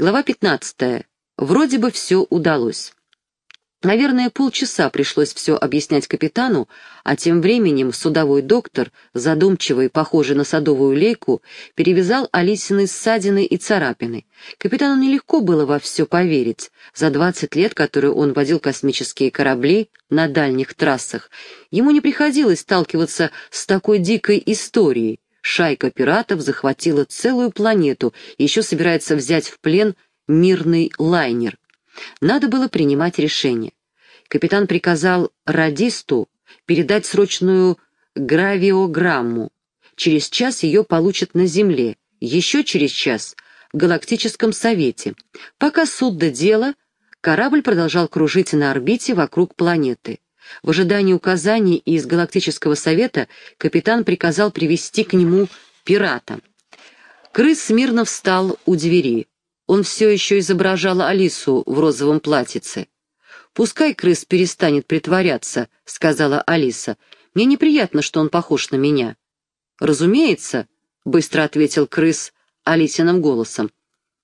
Глава 15. Вроде бы все удалось. Наверное, полчаса пришлось все объяснять капитану, а тем временем судовой доктор, задумчивый, похожий на садовую лейку, перевязал Алисины ссадины и царапины. Капитану нелегко было во все поверить. За двадцать лет, которые он водил космические корабли на дальних трассах, ему не приходилось сталкиваться с такой дикой историей. Шайка пиратов захватила целую планету и еще собирается взять в плен мирный лайнер. Надо было принимать решение. Капитан приказал радисту передать срочную гравиограмму. Через час ее получат на Земле, еще через час в Галактическом Совете. Пока суд до дела, корабль продолжал кружить на орбите вокруг планеты. В ожидании указаний из Галактического Совета капитан приказал привести к нему пирата. Крыс смирно встал у двери. Он все еще изображал Алису в розовом платьице. «Пускай крыс перестанет притворяться», — сказала Алиса. «Мне неприятно, что он похож на меня». «Разумеется», — быстро ответил крыс Алисиным голосом.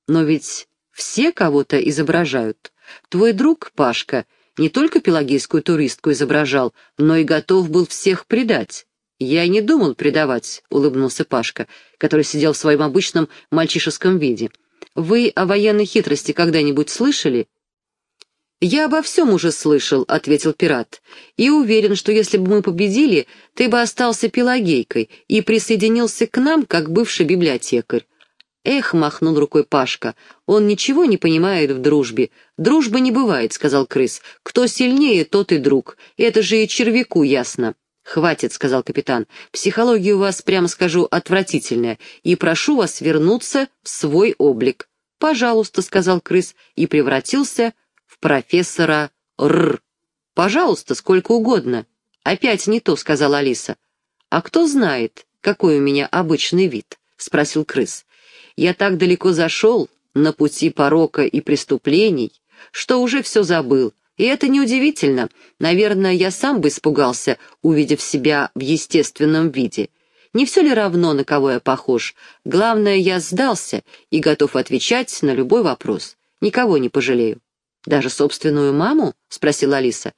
«Но ведь все кого-то изображают. Твой друг, Пашка, не только пелагейскую туристку изображал, но и готов был всех предать». «Я не думал предавать», — улыбнулся Пашка, который сидел в своем обычном мальчишеском виде. Вы о военной хитрости когда-нибудь слышали?» «Я обо всем уже слышал», — ответил пират, «и уверен, что если бы мы победили, ты бы остался пелагейкой и присоединился к нам, как бывший библиотекарь». «Эх», — махнул рукой Пашка, — «он ничего не понимает в дружбе». «Дружбы не бывает», — сказал крыс. «Кто сильнее, тот и друг. Это же и червяку ясно». «Хватит», — сказал капитан. «Психология у вас, прямо скажу, отвратительная, и прошу вас вернуться в свой облик». «Пожалуйста», — сказал крыс, и превратился в профессора Р. «Пожалуйста, сколько угодно». «Опять не то», — сказала Алиса. «А кто знает, какой у меня обычный вид?» — спросил крыс. «Я так далеко зашел, на пути порока и преступлений, что уже все забыл, и это неудивительно. Наверное, я сам бы испугался, увидев себя в естественном виде. Не все ли равно, на кого я похож? Главное, я сдался и готов отвечать на любой вопрос. Никого не пожалею. «Даже собственную маму?» — спросила Алиса.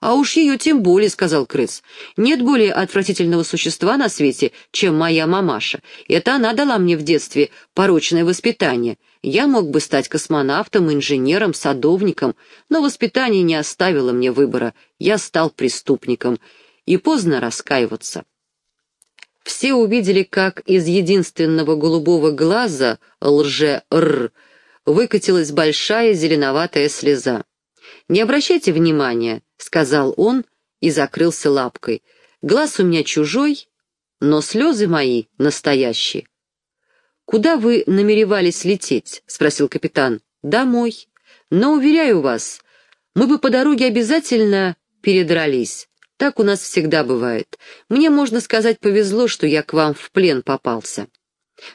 «А уж ее тем более», — сказал крыс. «Нет более отвратительного существа на свете, чем моя мамаша. Это она дала мне в детстве порочное воспитание. Я мог бы стать космонавтом, инженером, садовником, но воспитание не оставило мне выбора. Я стал преступником. И поздно раскаиваться». Все увидели, как из единственного голубого глаза лже-р выкатилась большая зеленоватая слеза. «Не обращайте внимания», — сказал он и закрылся лапкой. «Глаз у меня чужой, но слезы мои настоящие». «Куда вы намеревались лететь?» — спросил капитан. «Домой. Но, уверяю вас, мы бы по дороге обязательно передрались. Так у нас всегда бывает. Мне, можно сказать, повезло, что я к вам в плен попался.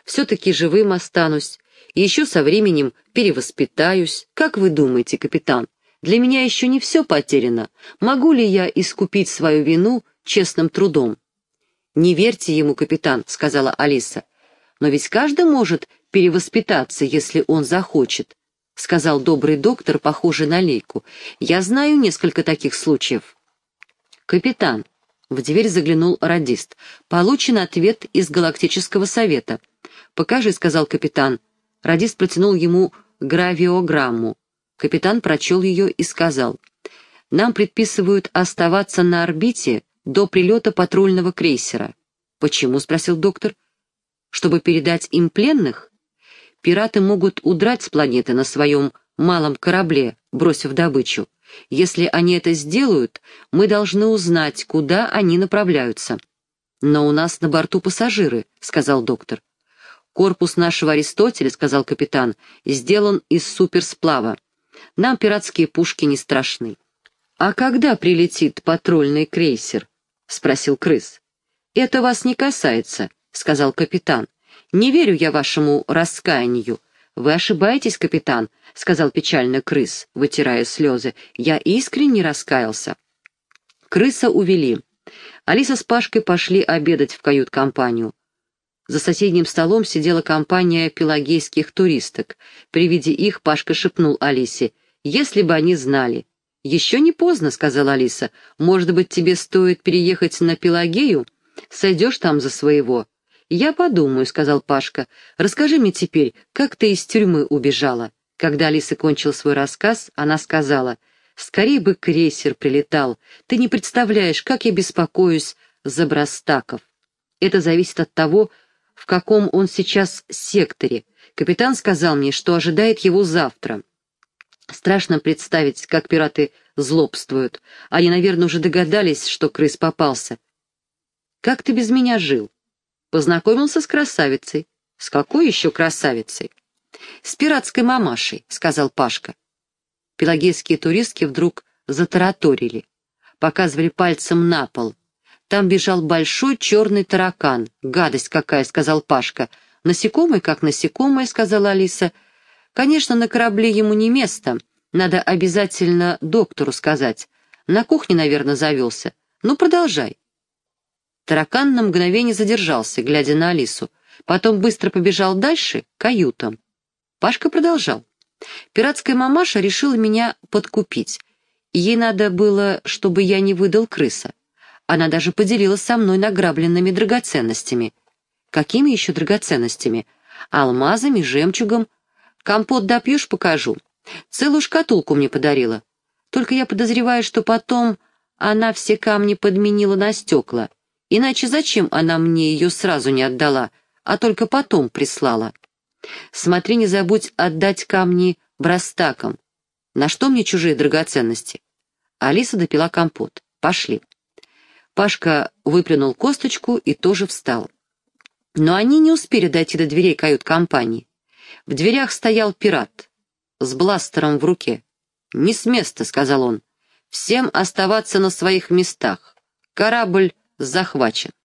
Все-таки живым останусь, и еще со временем перевоспитаюсь. Как вы думаете, капитан?» Для меня еще не все потеряно. Могу ли я искупить свою вину честным трудом?» «Не верьте ему, капитан», — сказала Алиса. «Но ведь каждый может перевоспитаться, если он захочет», — сказал добрый доктор, похожий на лейку. «Я знаю несколько таких случаев». «Капитан», — в дверь заглянул радист, — «получен ответ из Галактического совета». «Покажи», — сказал капитан. Радист протянул ему гравиограмму. Капитан прочел ее и сказал, «Нам предписывают оставаться на орбите до прилета патрульного крейсера». «Почему?» — спросил доктор. «Чтобы передать им пленных? Пираты могут удрать с планеты на своем малом корабле, бросив добычу. Если они это сделают, мы должны узнать, куда они направляются». «Но у нас на борту пассажиры», — сказал доктор. «Корпус нашего Аристотеля», — сказал капитан, — «сделан из суперсплава. Нам пиратские пушки не страшны. «А когда прилетит патрульный крейсер?» — спросил крыс. «Это вас не касается», — сказал капитан. «Не верю я вашему раскаянию». «Вы ошибаетесь, капитан», — сказал печально крыс, вытирая слезы. «Я искренне раскаялся». Крыса увели. Алиса с Пашкой пошли обедать в кают-компанию. За соседним столом сидела компания пелагейских туристок. При виде их Пашка шепнул Алисе, «Если бы они знали». «Еще не поздно», — сказала Алиса. «Может быть, тебе стоит переехать на Пелагею? Сойдешь там за своего». «Я подумаю», — сказал Пашка. «Расскажи мне теперь, как ты из тюрьмы убежала?» Когда Алиса кончила свой рассказ, она сказала, «Скорее бы крейсер прилетал. Ты не представляешь, как я беспокоюсь за Брастаков. Это зависит от того, в каком он сейчас секторе. Капитан сказал мне, что ожидает его завтра. Страшно представить, как пираты злобствуют. Они, наверное, уже догадались, что крыс попался. Как ты без меня жил? Познакомился с красавицей. С какой еще красавицей? С пиратской мамашей, сказал Пашка. Пелагейские туристки вдруг затараторили, показывали пальцем на пол. Там бежал большой черный таракан. «Гадость какая!» — сказал Пашка. «Насекомый как насекомое», — сказала Алиса. «Конечно, на корабле ему не место. Надо обязательно доктору сказать. На кухне, наверное, завелся. Ну, продолжай». Таракан на мгновение задержался, глядя на Алису. Потом быстро побежал дальше, к каютам. Пашка продолжал. «Пиратская мамаша решила меня подкупить. Ей надо было, чтобы я не выдал крыса. Она даже поделилась со мной награбленными драгоценностями. Какими еще драгоценностями? Алмазами, жемчугом. Компот допьешь, покажу. Целую шкатулку мне подарила. Только я подозреваю, что потом она все камни подменила на стекла. Иначе зачем она мне ее сразу не отдала, а только потом прислала? Смотри, не забудь отдать камни брастакам. На что мне чужие драгоценности? Алиса допила компот. Пошли. Пашка выплюнул косточку и тоже встал. Но они не успели дойти до дверей кают-компании. В дверях стоял пират с бластером в руке. «Не с места», — сказал он. «Всем оставаться на своих местах. Корабль захвачен».